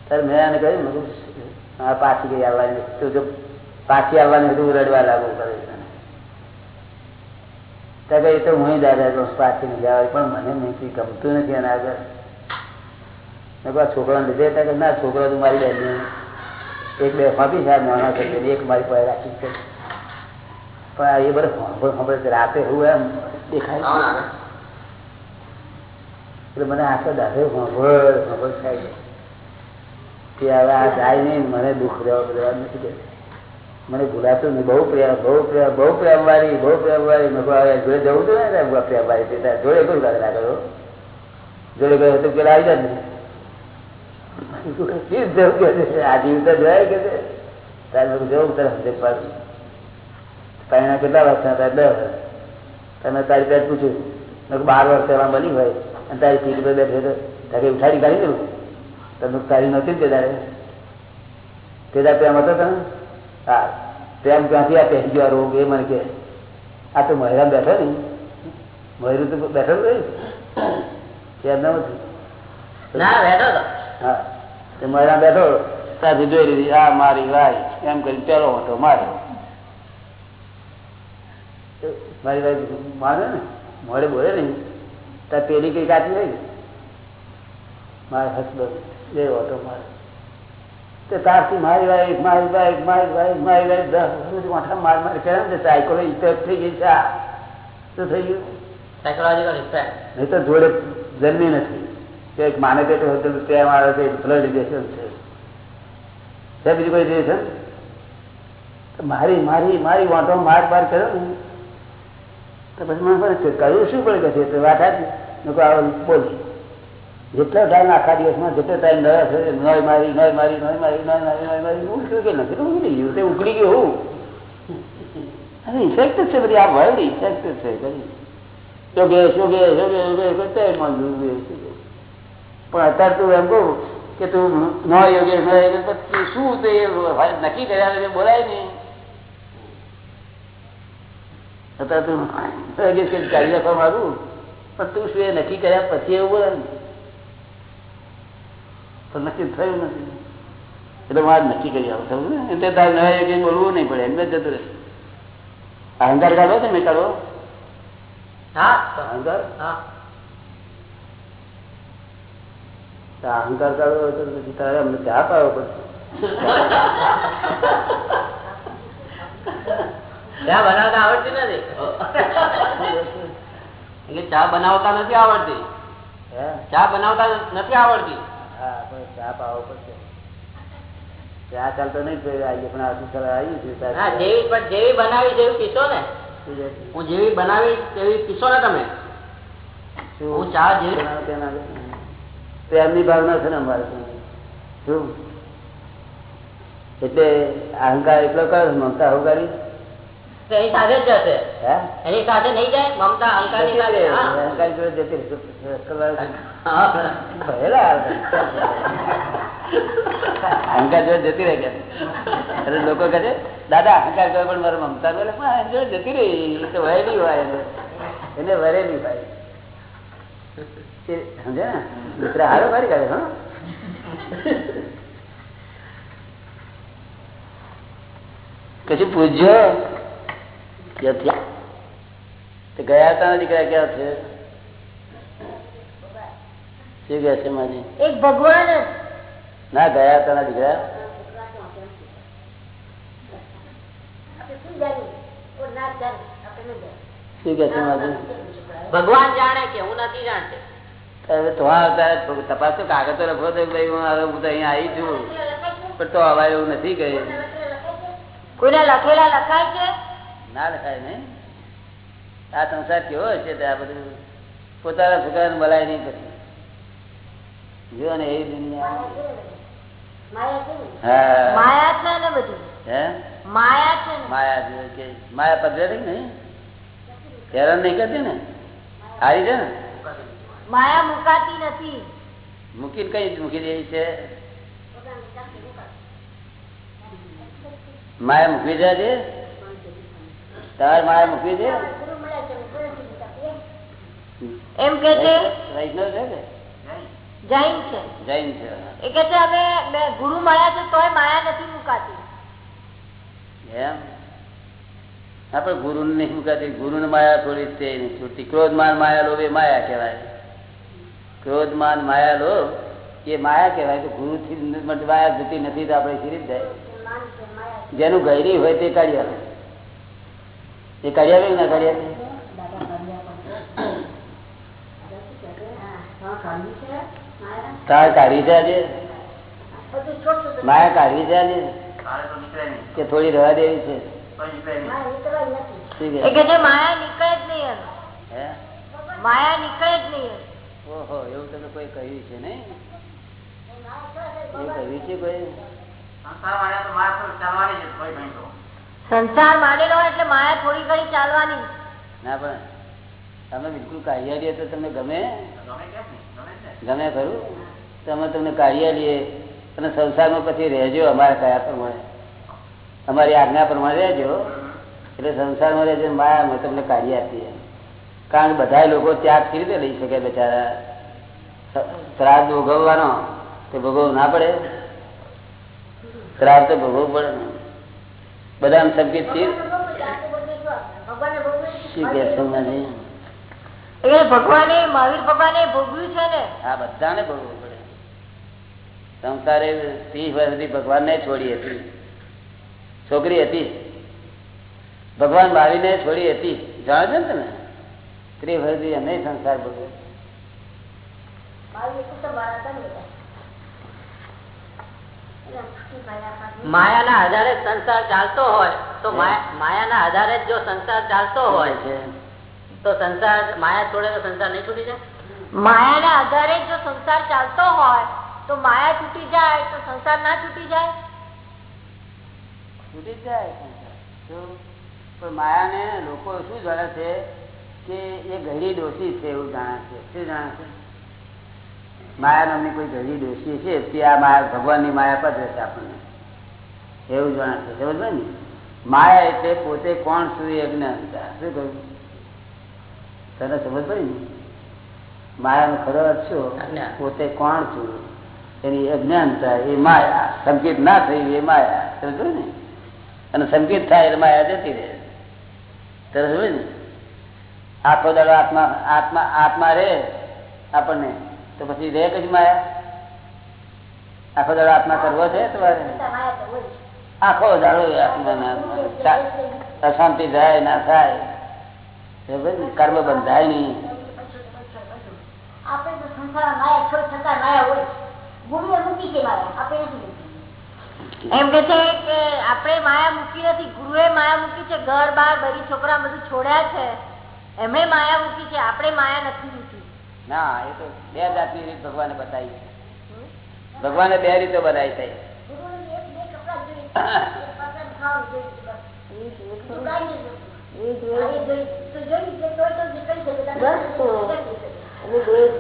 ત્યારે મેં એને કહ્યું કીધું, પાછી ગઈ આવવાની તું જો પાછી આવવાની હતું રડવા લાગુ કરે છે ત્યાં કહે, એ તો હું દાદા પાછી નહીં જવાય પણ મને નહીં ગમતું નથી એના આગળ. છોકરાને લીધે? ના છોકરો તું મારી બેન એક બે ફાંપી સાહેબ નાના છે એક મારી પાસે રાખી છે પણ એ બધું છે. રાતે હું એમ દેખાય. ને. એટલે મને આખો દાદે ખબર ખબર થાય કે હવે આ જાય નહીં મને દુઃખ રહેવા બધા નથી કે મને ભૂલાતું નહીં બહુ પ્રેમ બહુ પ્રેમ બહુ પ્રેમ વાળી બહુ પ્રેમ વાળી મેં હવે જોડે જવું હતું ને ત્યારે પ્રેમ વાળી તે તારે જોડે કયું કાઢ રાખો જોડે ગયો તો પેલા આવી જાય ને પહેલા કેટલા વર્ષના હતા દસ તમે તારી પેટ પૂછ્યું બાર વર્ષ એવા બની હોય અને તારી સીટ પર બેઠે તો. તારે ઉઠાડી કાઢી દેવું તમને તારી નહોતી તે તારે તે દાડે પ્રેમ હતો તમે હા પ્રેમ ક્યાંથી આ પહેરી ગયો રોગ એ મને કે આ તો મહિરા બેઠો ને મહિરું તો બેઠો જ નહીં ન નથી ના બેઠો હા. તે મહિરા બેઠો ત્યાંથી જોઈ લીધી આ મારી ભાઈ એમ કરી પેલો હતો માર્યો. મારી ભાઈ મારે ને? મોડે બોલે ને ત્યાં પેલી કઈ કાચી હોય મારા હસબન્ડ એ હતો મારે તે તારથી મારી વાઈફ મારી વાઈફ મારી વાઈફ મારી વાઈફ દસ માથા માર માર કરે ને સાયકલો ઇફેક્ટ થઈ ગઈ છે. આ. શું થઈ ગયું. સાયકોલોજીકલ ઇફેક્ટ નહીં તો જોડે જન્મી નથી. કે માને તો હોટેલ પ્રેમ આવે છે છે. છે બીજું કોઈ રિલેશન મારી મારી મારી વાંધો માર માર કર્યો ને. તો પછી મને કહ્યું છે, શું પડે કે છે? વાત આવો બોલ. જેટલો ટાઈમ આખા દિવસમાં જેટલો ટાઈમ નયા છે નોય મારી નોય મારી નોય મારી નોય મારી નોય મારી ઉકળ્યું કે નથી? તો ઉકળી ગયું તે ઉકળી ગયું હું. અને ઇફેક્ટ છે બધી આ વર્લ્ડ ઇફેક્ટ છે બધી યોગેશ યોગેશ યોગેશ યોગેશ કરતા એમ જોઈએ. પણ અત્યારે તું એમ કહું કે તું ન યોગ્ય ન યોગ્ય પછી શું તે નક્કી કર્યા બોલાય નહીં. અત્યારે તું યોગ્ય છે ચાલી રાખવા માંગુ. પણ તું શું એ નક્કી કર્યા પછી એવું બોલે ને? તો નક્કી થયું નથી. એટલે મારે નક્કી કરી આવું થયું ને? એટલે તારે નવા યોગ્ય બોલવું નહીં પડે એમને જતું રહે. અહંકાર કાઢો છે મેં કાઢો? હા. અહંકાર? હા તો અહંકાર કાઢવો હોય તો પછી તારે અમને ચા પાડવો પડશે. ચા બનાવતા આવડતી નથી. એટલે ચા બનાવતા નથી આવડતી. હે? ચા બનાવતા નથી આવડતી. હા પણ ચા પાડવો પડશે. ચા ચાલતો નહીં તો આવીએ પણ આટલું ચાલ આવ્યું છે ચા હા જેવી પણ જેવી બનાવી જેવી પીશો ને. શું છે? હું જેવી બનાવી તેવી પીશો ને તમે? શું? હું ચા જેવી- બનાવો તેના આગળ. એમની ભાવના છે ને અમારે શું? એટલે અહંકાર એટલો કર મમતા અહંકારી તો. અહંકાર જોડે જતી રહી ગયા જોડે લોકો કહે છે, દાદા અહંકાર કરે પણ મારે મમતા જોડે જતી રહી તો વહેલી હોય એને. વરેલી ભાઈ સમજે ને દુસરા હારો કરી કાઢે હા કશું પૂછજો ક્યાંથી તે ગયા હતા દીકરા ક્યાં છે શું કે છે મારી એક ભગવાન જ ના ગયા હતા દીકરા શું કે છે મારી ભગવાન જાણે કે હું નથી જાણતી હવે તો આવતા તપાસ તો કાગળ તો લખો તો ભાઈ હું હું તો અહીંયા આવી છું. પણ તો અવાય એવું નથી કહે કોઈને લખેલા લખાય છે? ના લખાય નહીં. આ સંસાર કેવો હશે તે આ બધું? પોતાના છોકરાને બોલાય નહીં પછી. જો ને એવી દુનિયા. હા. માયા છે ને બધી? હે? માયા છે માયા કે માયા પધરે ને હેરાન નહીં કરતી ને? હારી છે ને? માયા મુકાતી નથી. મૂકીને કઈ મૂકી દેવી છે? માયા મૂકવી આજે? તાર માયા મૂકવી દે એમ કે છે? વૈષ્ણવ છે કે જૈન છે. જૈન છે. એ કે છે અમે ગુરુ મળ્યા છે તોય માયા નથી મુકાતી. એમ? આપણે ગુરુ નહીં મુકાતી. ગુરુ ને માયા થોડી છે નહીં છૂટતી ક્રોધમાન માયા લોભ એ માયા કહેવાય. ક્રોધમાન માયા લો. એ માયા કહેવાય તો ગુરુ થી માયા જતી નથી તો આપણે શીરી જાય જેનું ગયરી હોય તે કાઢી આવે એ કાઢી આવે ના કાઢી આવે તાર કાઢી છે માયા કાઢવી છે કે થોડી રવા દેવી છે? માયા નીકળે જ નહીં માયા નીકળે જ નહીં ઓહો એવું તમે કોઈ કહ્યું છે નહીં? એવું કહ્યું છે? કોઈ? સંસાર હોય એટલે માયા થોડી ઘણી ચાલવાની. ના પણ તમે બિલકુલ કાઢ્યા તો તમને ગમે. ગમે ખરું? તો અમે તમને કાઢ્યા લઈએ અને સંસારમાં પછી રહેજો અમારા કયા પ્રમાણે. અમારી આજ્ઞા પ્રમાણે રહેજો. એટલે સંસારમાં રહેજો માયા અમે તમને કાઢી આપીએ. કારણ કે બધા લોકો ત્યાગ કેવી રીતે લઈ શકે બેચારા? ત્રાસ શ્રાદ્ધ ભોગવવાનો તે ભોગવવું ના પડે. શ્રાદ્ધ તો ભોગવવું પડે ને. બધા સંકેત ભગવાને મહાવીર ભગવાને ભોગવ્યું છે ને? આ બધાને ભોગવવું પડે. સંસારે ત્રીસ વર્ષ સુધી ભગવાનને છોડી હતી. છોકરી હતી. ભગવાન ભાવીને છોડી હતી. જાણો છો ને તમે? એમને સંસાર ભોગવ્યો માયાના આધારે સંસાર ચાલતો હોય તો માયા- માયાના આધારે જો સંસાર ચાલતો હોય છે તો સંસાર માયા છોડે તો સંસાર નહીં છૂટી જાય? માયાના આધારે જો સંસાર ચાલતો હોય તો માયા છૂટી જાય તો સંસાર ના છૂટી જાય? છૂટી જાય સંસાર. માયા ને માયાને લોકો શું જાણે છે? કે એ ઘડી દોષી છે એવું જાણે છે. શું જાણે છે? માયા નામની કોઈ ગરી દોષી છે? તે આ માયા ભગવાનની માયા પર રહેશે આપણને. એવું જણાશે સમજ ને? માયા એટલે પોતે કોણ છું એ અજ્ઞાનતા શું કહ્યું? તને સમજ પડી ને? માયાનો ખરો અર્થ શું. પોતે કોણ છું? એની અજ્ઞાનતા એ માયા. સંકેત ના થઈ એ માયા. સમજ ને? અને સંકેત થાય એટલે માયા જતી રહે. તરસ સમજ ને? આખો દાડો આત્મા આત્મા આત્મા રે આપણને. તો પછી રે કઈ માયા? આખો દાડો આત્મા કરવો છે તમારે? આખો દાડો આત્મા. અશાંતિ થાય ના થાય. કર્મ બંધાય નહીં. આપણે તો સંસારમાં માયા છોડ છતાં માયા હોય. ગુરુએ મૂકી છે માયા આપણે નથી એમ કે છે કે આપણે માયા મૂકી નથી ગુરુએ માયા મૂકી છે ઘર બાર બધી છોકરા બધું છોડ્યા છે. એમણે માયા મૂકી છે આપણે માયા નથી મૂકી ના એ તો બે જાતની રીત ભગવાને બતાવી ભગવાને બે રીતો બનાવી નહીં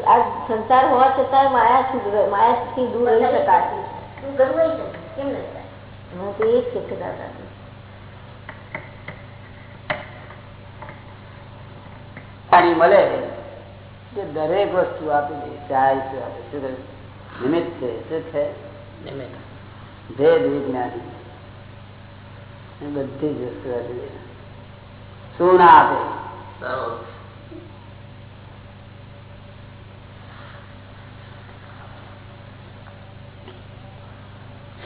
આ સંસાર હોવા છતાં માયા થી માયાથી દૂર રહી શકાય. કેમ નથી હું તો એ જ છે દાદા પાણી મળે તે દરેક વસ્તુ આપી દે ચાય છે આપે શું કહ્યું? નિમિત્ત છે શું છે? નિમિત્ત. ભેદ વિજ્ઞાની. એ બધી જ વસ્તુ આપી દે શું ના આપે?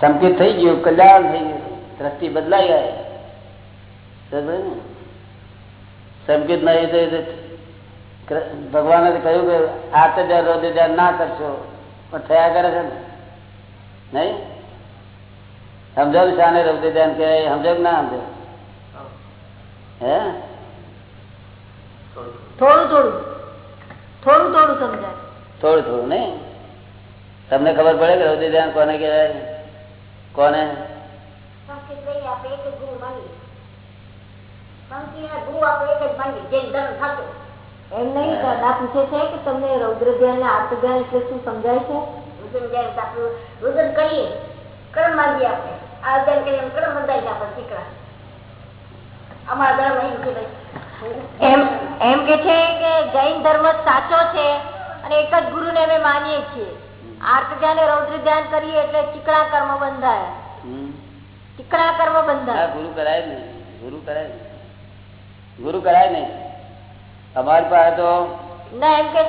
સંકેત થઈ ગયું કલ્યાણ થઈ ગયું. દ્રષ્ટિ બદલાઈ ગઈ સમજે ને? સંકેત નહીં તો એ તો કૃ- ભગવાને કહ્યું કે આત હજાર રોજ હજાર ના કરશો. પણ થયા કરે છે ને? નહીં? સમજો ને શાને રૌદ્ર ધ્યાન કહેવાય સમજો કે ના સમજો હે? થોડું થોડું. થોડું થોડું સમજાય. થોડું થોડું નહીં? તમને ખબર પડે કે રૌદ્ર કોને કહેવાય? કોને? આપણે એક જ ધર્મ. એમ નહીં દાદા પૂછે છે કે તમને રૌદ્ર ધ્યાન ને આત્મ ધ્યાન એટલે શું સમજાય છે? રુદન ધ્યાન આપણું રુદન કરીએ કર્મ બાંધીએ આપણે. આ ધ્યાન કરીએ એમ કર્મ બંધાય છે આપણે દીકરા અમારા ધર્મ એમ છે એમ એમ કે છે કે જૈન ધર્મ સાચો છે અને એક જ ગુરુ ને અમે માનીએ છીએ. આર્થ ધ્યાન રૌદ્ર ધ્યાન કરીએ એટલે ચીકણા કર્મ બંધાય. ચીકણા કર્મ બંધાય. ગુરુ કરાય નહીં. ગુરુ કરાય ગુરુ કરાય ને અમારી પાસે તો ના એમ કે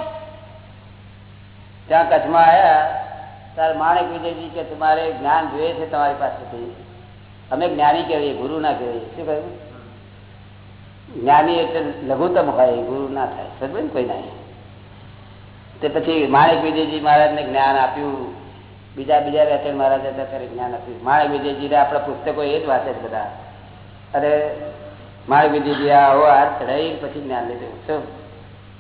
ત્યાં કચ્છમાં આવ્યા ત્યારે માણેક વિજયજી કે તમારે જ્ઞાન જોઈએ છે તમારી પાસેથી? અમે જ્ઞાની કહેવીએ ગુરુ ના કહેવીએ શું કહ્યું? જ્ઞાની એટલે લઘુત્તમ હોય ગુરુ ના થાય. સમજ ને કોઈ ના તે પછી માણેક વિજયજી મહારાજને જ્ઞાન આપ્યું. બીજા બીજા રહેતે મહારાજ હતા ત્યારે જ્ઞાન આપ્યું. માણેક વિજયજી આપણા પુસ્તકો એ જ વાંચે બધા. અરે માણેક વિજયજી આવો હાથ ચડાવી પછી જ્ઞાન લીધું. શું?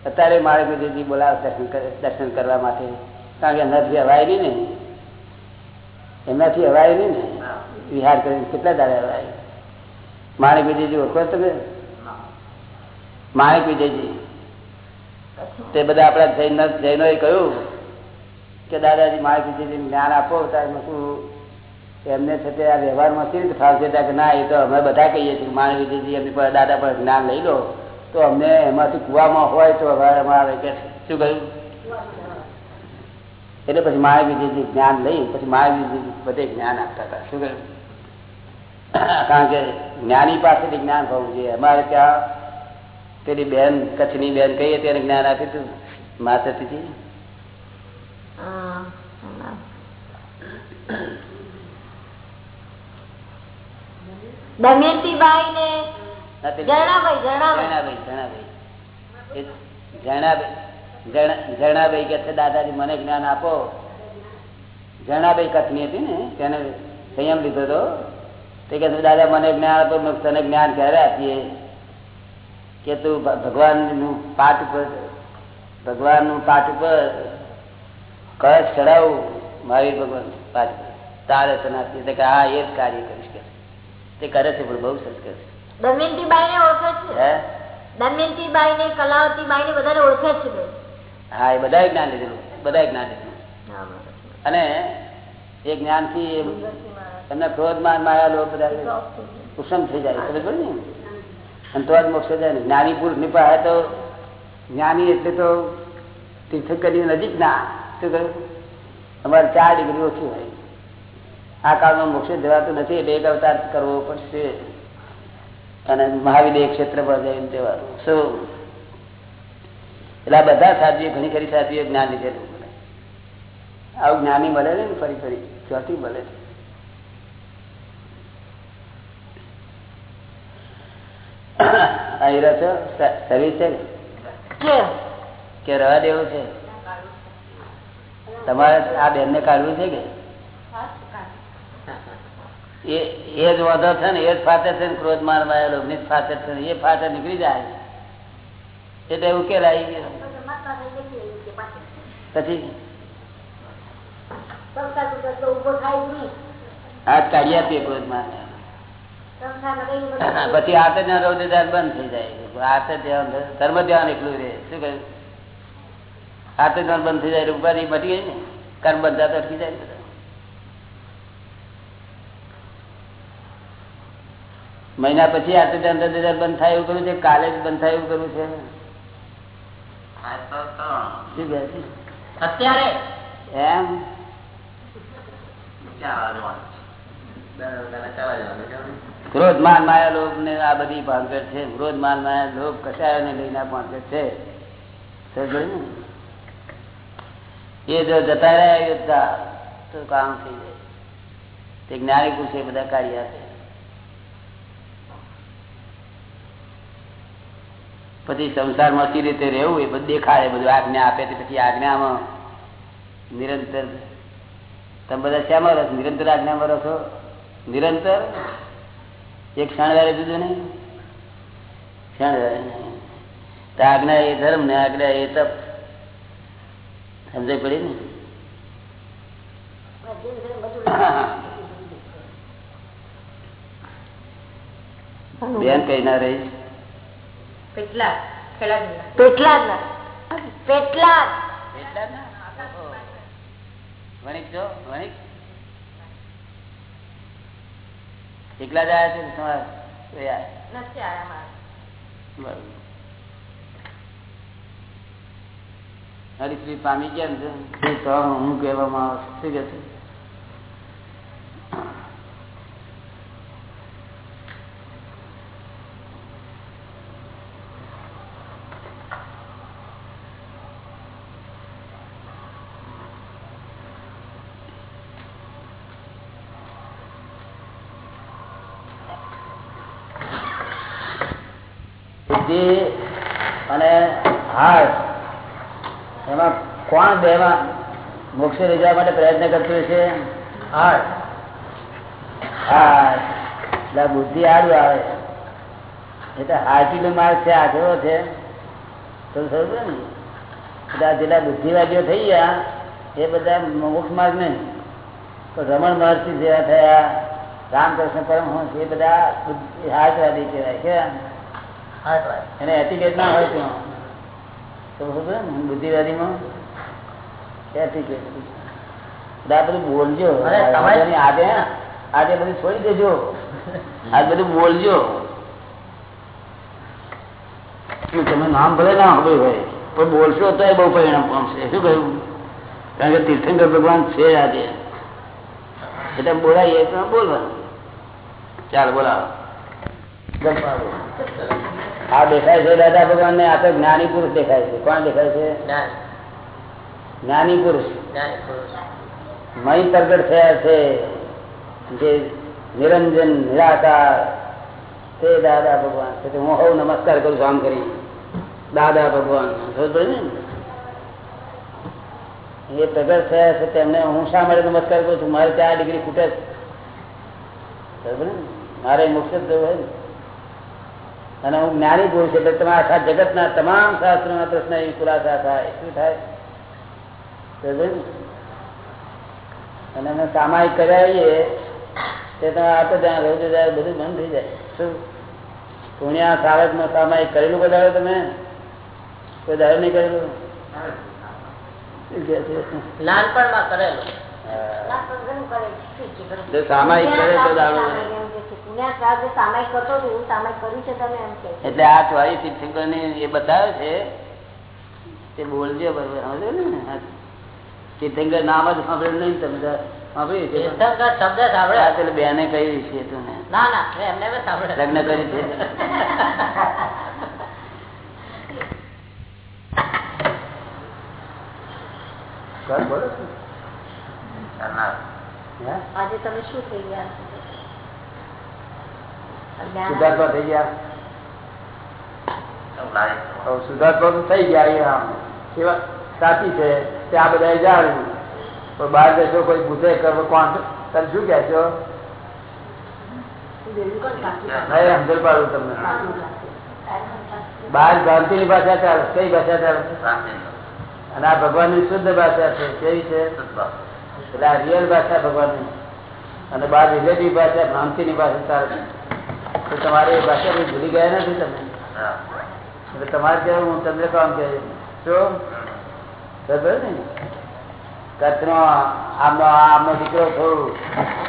અત્યારે માણેક વિજયજી બોલાવે દર્શન દર્શન કરવા માટે. કારણ કે એમનાથી હવાય નહીં ને. એમનાથી હવાય નહીં ને. વિહાર કરીને કેટલા દાડા હવાય માણેક વિજયજી ઓળખો તમે? માણેક વિજયજી તે બધા આપણા જૈન જૈનોએ કહ્યું કે દાદાજી માણેક વિજયજી જ્ઞાન આપો ત્યારે એમને છે તે આ વ્યવહારમાં કેવી રીતે ફાવશે? કે ના, એ તો અમે બધા કહીએ છીએ વિજયજી એમની પર દાદા પર જ્ઞાન લઈ લો. તો અમને એમાંથી કુવામાં હોય તો વ્યવહારમાં આવે કે શું કહ્યું? એટલે પછી વિજયજી જ્ઞાન લઈ, પછી વિજયજી બધે જ્ઞાન આપતા હતા. શું કહ્યું? કારણ કે જ્ઞાની પાસેથી જ્ઞાન હોવું જોઈએ. અમારે ત્યાં પેલી બેન, કચ્છની બેન કહીએ ત્યારે જ્ઞાન આપ્યું હતું. માતાથી હા. ને જરણાભાઈ. જણાભાઈ જણાભાઈ જણાભાઈ જણાભાઈ કે છે દાદાજી મને જ્ઞાન આપો. જણાભાઈ કથની હતી ને તેને સંયમ લીધો હતો. તે કે દાદા મને જ્ઞાન આપો તને જ્ઞાન ક્યારે આપીએ કે તું ભગવાન ભગવાનનું પાઠ ઉપર ભગવાનનું પાઠ ઉપર કળશ ચડાવું મારી ભગવાન પાઠ તારે તને આપીએ. કે હા એ જ કાર્ય કરીશ. કે તે કરે છે પણ બહુ સરસ કરે છે. દમયંતીબાઈ ને ઓળખે છે? હે? દમયંતીબાઈ ને કલાવતીબાઈ ને બધાને ઓળખે છે. હા એ બધા જ્ઞાન લીધેલું. બધા જ્ઞાન લીધેલું. અને એ જ્ઞાનથી તમને ક્રોધ માન માયા લોભ બધા કુસમ થઈ જાય ખબર ને? અને તો જ મોક્ષ જાય ને. જ્ઞાની પુરુષની પાસે તો જ્ઞાની એટલે તો તીર્થંકરની નજીક ના શું કહ્યું? અમારે ચાર ડિગ્રી ઓછી હોય. આ કાળમાં મોક્ષ દેવાતું નથી, એટલે એક અવતાર કરવો પડશે. અને મહાવીર ક્ષેત્ર પર જાય દેવાનું શું એટલે આ બધા સાધ્વીઓ, ઘણી ખરી સાધ્વીઓ જ્ઞાન લીધેલું આવું જ્ઞાની મળે ને ફરી ફરી? ચોથી મળે અહીં રહો સર્વિસ છે કે રવા દેવું છે? તમારે આ બેન ને કાઢવું છે કે? એ જ વધો છે ને, એ જ ફાતે છે ને, ક્રોધ મારમાં લોભની છે એ ફાતે નીકળી જાય એટલે ઉકેલ આવી પછી? પછી હાથે જ રૌદ્ર બંધ થઈ જાય હાથે ધ્યાન ધર્મ ધ્યાન એકલું રહે શું કહ્યું? હાથે ધ્યાન બંધ થઈ જાય રૂપિયા મટી ગઈ ને? કર્મ બંધ અટકી જાય બધા. મહિના પછી આ તો અંદર બંધ થાય એવું કર્યું છે? કાલે જ બંધ થાય એવું કર્યું છે? છે? અત્યારે? એમ? ક્રોધ માન માયા લોભ ને આ બધી ભાંગર છે. ક્રોધ માન માયા લોભ કસાયો ને લઈને ભાંગર છે. એ જો જતા રહ્યા યોદ્ધા તો કામ થઈ જાય. તે જ્ઞાની પુરુષે બધા કાર્ય આપે. પછી સંસારમાં કઈ રીતે રહેવું એ બધું દેખાડે, બધું આજ્ઞા આપે તે પછી આજ્ઞામાં નિરંતર. તમે બધા શ્યામાં રસ નિરંતર આજ્ઞામાં રસો નિરંતર? એક વારે જુદું નહીં. તો આજ્ઞા એ ધર્મ ને આજ્ઞા એ તપ. સમજાય પડી ને? બેન કઈ ના રહી. પેટલા પેટલા પેટલા જ. એટલા જ ના? ઓહો. વણિક છો વણિક એકલા જ આવ્યા છે ને તમારે આવ્યા? નથી આયા મારા. બરોબર હરિશ્રી પામી કેમ છે હું કહેવામાં આવે શું કે છે બુદ્ધિ અને હાર્ટ એમાં કોણ બેમાં મોક્ષ લઈ માટે પ્રયત્ન કરતું છે? હાર્ટ હાર્ટ એટલે બુદ્ધિ આડું આવે. એટલે હાર્ટી નો માર્ગ છે, આ કેવો છે? તો સમજો ને? એટલે જેટલા બુદ્ધિવાદીઓ થઈ ગયા, એ બધા મોક્ષ માર્ગ નહીં. તો રમણ મહર્ષિ જેવા થયા, રામકૃષ્ણ પરમહંસ, એ બધા હાર્ટવાદી કહેવાય કેવા એને એટીકેટ ના હોય ત્યાં. તો ખબર ને બુદ્ધિવાદીમાં? એટીકેટ બધું બોલજો. અરે તમારે- બધાની આજે આજે બધું છોડી દેજો. આ બધું બોલજો. તમે નામ ભલે ના ખબર હોય પણ બોલશો તો એ બહુ પરિણામ પામશે. શું કહ્યું? કારણ કે તીર્થંકર ભગવાન છે આજે. એટલે બોલાવીએ તો બોલવાનું. ચાલો બોલાવો. આ દેખાય છે દાદા ભગવાન ને આ તો જ્ઞાની પુરુષ દેખાય છે. કોણ દેખાય છે? જ્ઞાન. જ્ઞાની પુરુષ. જ્ઞાની પુરુષ. મય પ્રગટ થયા છે. જે નિરંજન નિરાકાર. તે દાદા ભગવાન. છે તે હું હવ નમસ્કાર કરું છું આમ કરી દાદા ભગવાન. સમજ પડી ને? એ પ્રગટ થયા છે તેમને હું શા માટે નમસ્કાર કરું છું? મારે ચાર ડિગ્રી ખૂટે છે સમજ પડી ને? મારે મોક્ષ જ જવું હોય ને? અને હું જ્ઞાની પુરુષ એટલે તમારા આખા જગતના તમામ શાસ્ત્રોના પ્રશ્ન એ ખુલાસા થાય. શું થાય? અને અમે સામાયિક કરાવીએ તે તમે તો ત્યાં રોજ જાય બધું બંધ થઈ જાય. શું? પુણ્યા સાવકમાં સામાયિક કરેલું કોઈ તમે? કોઈ દાડો નહીં કરેલું? કહે કરેલું. સામાયિક કરે તો દાડો એટલે આ ચોવીસ શિક્ષકો ને એ બતાવે છે તે બોલજો બરોબર સમજો ને? તીર્થંકર નામ જ સાંભળ્યું નહીં તમે સાંભળ્યું છે? તીર્થંકર શબ્દ સાંભળ્યા. પેલી બેને કહ્યું છે તું ના. ના એમને સાંભળ્યા. લગ્ન કરી છે? બોલો આજે તમે શું થઈ ગયા સુધાર્થમાં થઈ ગયા? સુધાર્થમાં થઈ ગયા એ સાચી છે. તે આ બધા જાણ્યું. પણ બહાર જશો કોઈ પૂછે કરો કોણ તમે શું કહે છો? પાડું તમને. બહાર ભાષા ચાલે. કઈ ભાષા ચાલે? અને આ ભગવાનની શુદ્ધ ભાષા છે. કેવી છે? એટલે આ રિયલ ભાષા ભગવાનની. અને બહાર રિલેટિવ ભાષા ભ્રાંતિ ની ભાષા ચાલે તો તમારે એ ભાષા કોઈ ભૂલી ગયા નથી તમે? એટલે તમારે ત્યાં હું ચંદ્રકાંત કે શું ખબર ને? કચ્છનો આમનો આમનો દીકરો થયું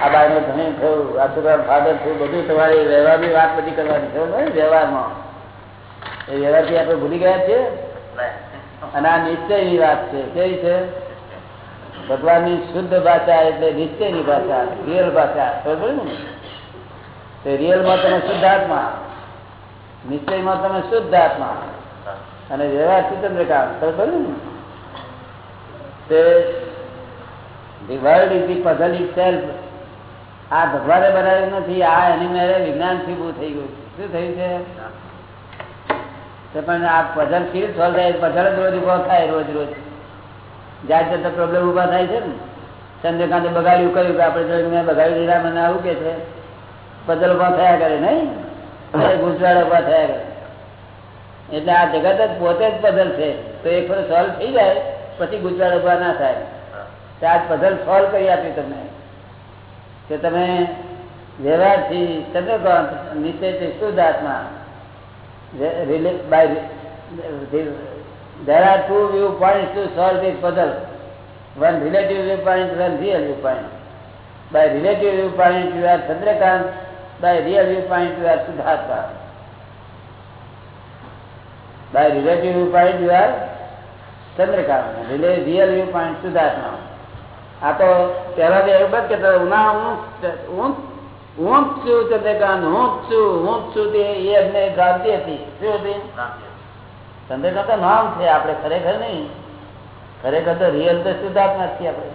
આ બાયનો ધણી થયું આ છોકરા ફાધર થયું બધું તમારે વ્યવહારની વાત બધી કરવાની. ખબર ને વ્યવહારમાં? એ વ્યવહારથી આપણે ભૂલી ગયા છીએ? અને આ નિશ્ચયની વાત છે. કેવી છે? ભગવાનની શુદ્ધ ભાષા એટલે નિશ્ચયની ભાષા રિયલ ભાષા. ખબર ને? તે રિયલમાં તમે શુદ્ધાત્મા નિશ્ચયમાં તમે શુદ્ધ આત્મા અને વ્યવહારથી ચંદ્રકાંત ખબર ને? તે world is the puzzle itself. આ ભગવાને બનાવ્યું નથી, આ એની મેરે વિજ્ઞાનથી ઊભું થઈ ગયું. શું થયું છે? પણ આ પઝલ કેવી સોલ્વ થાય. પઝલ જ રોજ ઊભો થાય, રોજ રોજ. જાત જાતના પ્રોબ્લેમ ઊભા થાય છે ને. ચંદ્રકાંતે બગાડ્યું, કર્યું કે આપણે બગાડી દીધા, મને આવું કે છે? પઝલ ઊભા થયા કરે નહીં ગુંચવાડા ઊભા થયા કરે એટલે આ જગત જ પોતે જ પઝલ છે તો એક વખત સોલ્વ થઈ જાય પછી ગુંચવાડા ઊભા ના થાય આ પઝલ સોલ્વ કરી આપી તમને કે તમે વ્યવહારથી ચંદ્રકાંત નિશ્ચયથી શુદ્ધ આત્મા Chandrakant, by real viewpoint you are Siddhartha. By relative viewpoint you are Chandrakant, Rela- real viewpoint Siddhartha. આ તો પહેલા બે એવું બસ કે ઉના હું હું હું જ છું ચંદ્રકાંત હું જ છું હું જ છું તે એ ભ્રાંતિ હતી. શું હતી? ચંદ્રકાંત તો નામ છે આપણે ખરેખર નહીં. ખરેખર તો રિયલ તો શુદ્ધાત્મા છીએ આપણે.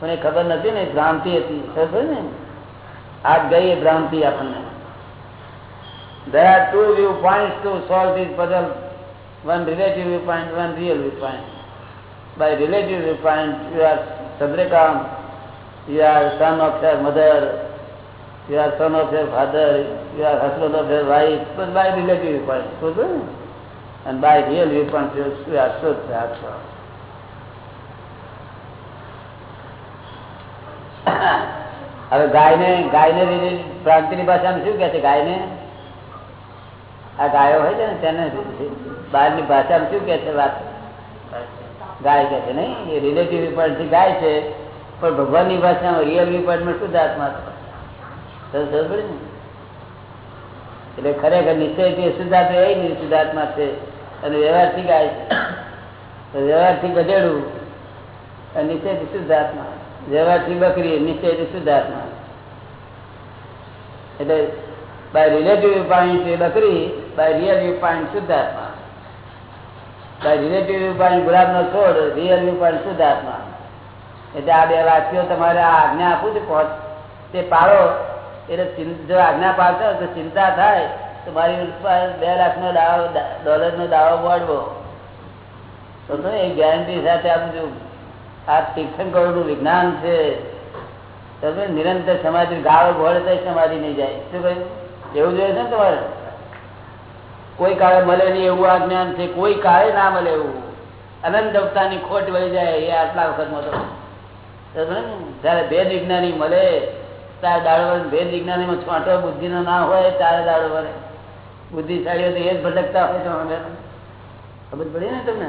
પણ એ ખબર નથી ને ભ્રાંતિ હતી. ખબર ને? આજ ગઈ એ ભ્રાંતિ આપણને there are two viewpoints to solve this puzzle one relative viewpoint one real viewpoint by relative viewpoint you are Chandrakant you are son of your mother you are son of your father, you are husband of your wife, but by relative viewpoint, so and by real viewpoint, you you are Shuddha Atma. હવે ગાયને ગાયને પ્રાંતિની ભાષામાં શું કહે છે? ગાયને? આ ગાયો હોય છે ને, તેને બહારની ભાષામાં શું કહે છે વાત? ગાય કહે છે નહીં? એ રિલેટિવ રિપોર્ટ ગાય છે, પણ ભગવાનની ભાષામાં રિયલ રિપોર્ટમાં સમજ ને? એટલે ખરેખર નિશ્ચયથી શુદ્ધાત્મા એ જ શુદ્ધાત્મા છે. અને વ્યવહારથી ગાય છે. વ્યવહારથી ગધેડું, અને નિશ્ચયથી શુદ્ધાત્મા વ્યવહારથી બકરી નિશ્ચયથી શુદ્ધાત્મા. એટલે બાય રિલેટિવ પોઈન્ટ છે બકરી બાય રિયલ પોઈન્ટ શુદ્ધાત્મા. બાય રિલેટિવ પાણી ગુલાબનો છોડ રિયલ પોઈન્ટ શુદ્ધાત્મા. એટલે આ બે વાક્યો તમારે આ આજ્ઞા આપું છું, પહોંચ. તે પાડો એટલે જો આજ્ઞા પાડશો તો ચિંતા થાય, તો મારી બે લાખનો દાવો, ડોલરનો દાવો મળવો તો એ ગેરંટી સાથે આપું છું. આ તીર્થંકરોનું વિજ્ઞાન છે. તમે નિરંતર સમાધિ, ગાળો ભળે તો સમાધિ નહીં જાય. શું કહ્યું? એવું જોઈએ છે ને તમારે? કોઈ કાળે મળે નહીં એવું આ જ્ઞાન છે. કોઈ કાળે ના મળે એવું. અનંત અવતારની ખોટ વહી જાય એ આટલા વખતમાં તો. ને? જયારે ભેદ વિજ્ઞાની મળે, ત્યારે દાડો. ભેદ વિજ્ઞાનીમાં છોટો બુદ્ધિનો ના હોય, ત્યારે દાડો વળે બુદ્ધિશાળીઓ તો એ જ ભટકતા હોય તો ખબર પડી ને તમને?